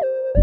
thank you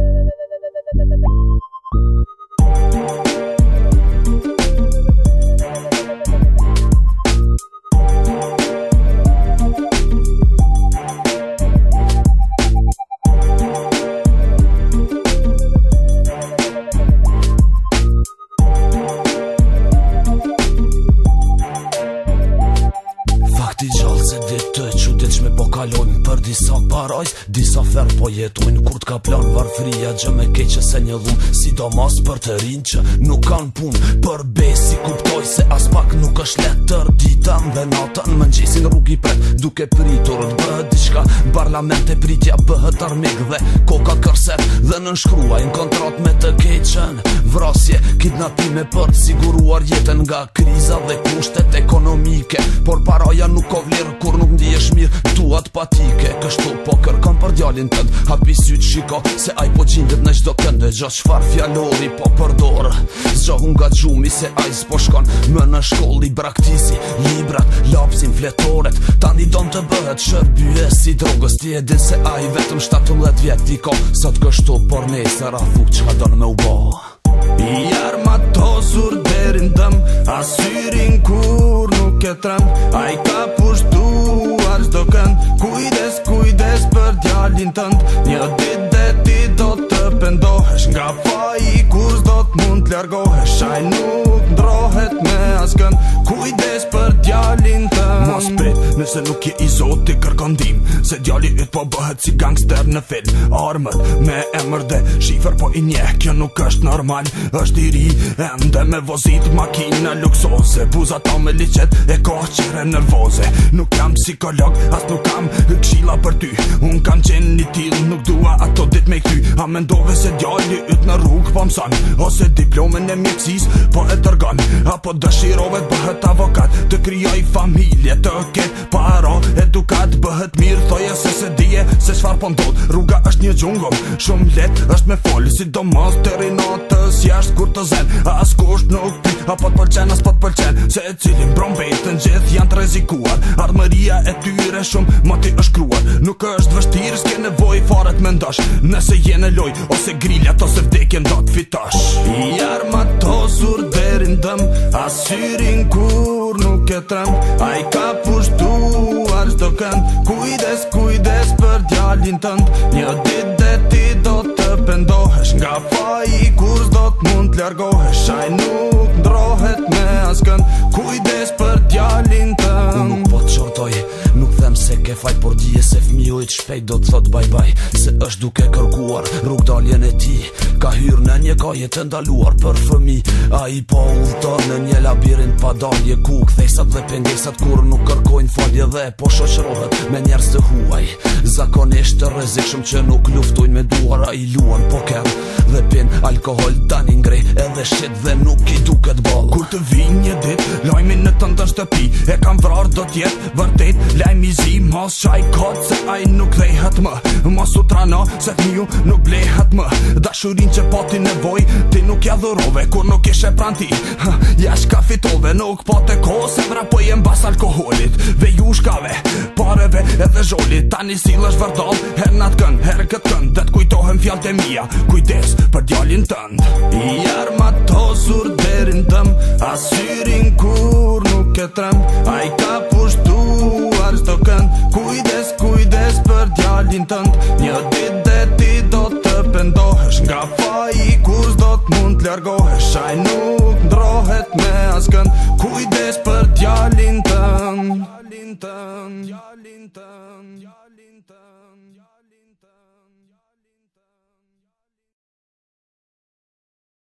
disa parajs Disa ferë po jetojnë kur t'ka plan Varë fria gjë me keqës e një dhun Si do mas për të rinë që nuk kanë pun Për besi kur tjetër se as pak nuk është letër Ditën dhe natën më nxesin rrug i pret Duke pritur të bëhë diqka parlament e pritja bëhë të armik dhe Koka kërset dhe në nshkruaj në kontrat me të keqen Vrasje, kidnatime për të siguruar jetën Nga kriza dhe kushtet ekonomike Por paraja nuk o vlirë kur nuk ndi e shmirë Tuat patike, kështu po kërkan për djalin tënd Hapi sy shiko se aj po qindit në gjdo këndë Gjo shfar fjallori po përdor Zgjohun nga gjumi se aj s'po shkon Më në shkoll i braktisi Librat, lapsin, fletoret Tani don donë të bëhet Shërbjue si drogës Ti e se a i vetëm 17 vjetë Ti ka sot kështu Por ne i sara që ka donë me u bo I jarma to zur derin dëm A syrin kur nuk e tram A i ka pushtuar Arës kënd Kujdes, kujdes për djallin tënd Një dit dhe ti do të pendohesh Nga për të largohe Shaj nuk ndrohet me asken Kujdes për djallin të Mos prit, nëse nuk je i zot të kërkondim Se djalli yt po bëhet si gangster në fit Armët me emër dhe shifër po i nje Kjo nuk është normal, është i ri Ende me vozit makina luksose Buza ta po me licet e kohë qire nervoze Nuk jam psikolog, as nuk kam këshila për ty Unë kam qenë një til, nuk dua ato dit me kty A mendove se djalli yt në rrug po Ose dip diplomën e mjekësisë, po e dërgon. Apo dëshirove të bëhet avokat, të krijoj familje, të ket para, edukat bëhet mirë, thoya se se dije se çfarë po ndodh. Rruga është një xhungull, shumë let është me fol, sidomos te rinotës jashtë kur të zen. As kusht nuk ti, apo të pëlqen as po të pëlqen. Se e cilin brom vetën gjithë janë të rrezikuar. Armëria e tyre shumë Ma ti është kruar. Nuk është vështirë s'ke nevojë fare mendosh. Nëse je në loj ose grilja ose vdekje ndot fitosh armatosur derin dëm Asyrin kur nuk e tram A i ka pushtuar qdo kënd Kujdes, kujdes për djallin tënd Një dit dhe ti do të pendohesh Nga faj i kur do të mund të largohesh A i nuk ndrohet me askën Kujdes për djallin tënd nuk po të qortoj Se ke fajt por dije se fmiu shpejt do të thot bye bye Se është duke kërkuar rrug daljen e ti Ka hyrë në një kaje të ndaluar për fëmi A i po ullëtor në një labirin pa dalje Ku këthesat dhe pengesat kur nuk kërkojnë falje dhe Po shoqërohet me njerës të huaj Za zakonisht të rrezikshëm që nuk luftojnë me duara i luan poker dhe pin alkohol tani ngri edhe shit dhe nuk i duket boll kur të vinë një ditë lajmi në tanta shtëpi e kam vrar do të jetë vërtet lajmi i zi mos qaj kot se aj nuk lehat më mos u trano se fmiu nuk lehat më dashurin që pati po nevoj ti nuk ja dhurove kur nuk ishe pran ti ja shka fitove nuk po të kose vrapoj e mbas alkoholit ve ju shkave pareve edhe zholit tani si lësh përdoll Her në atë kënd, her këtë kënd Dhe të kujtohem fjallë të mija Kujdes për djallin tënd I armatosur derin tëm Asyrin kur nuk e trem A i ka pushtuar s'to kënd Kujdes, kujdes për djallin tënd Një dit dhe ti do të pëndohesh Nga faj i kus do të mund të ljargohesh A i nuk ndrohet me asë kënd Kujdes për djallin tënd Linton. Ja, Linton. Ja, Linton.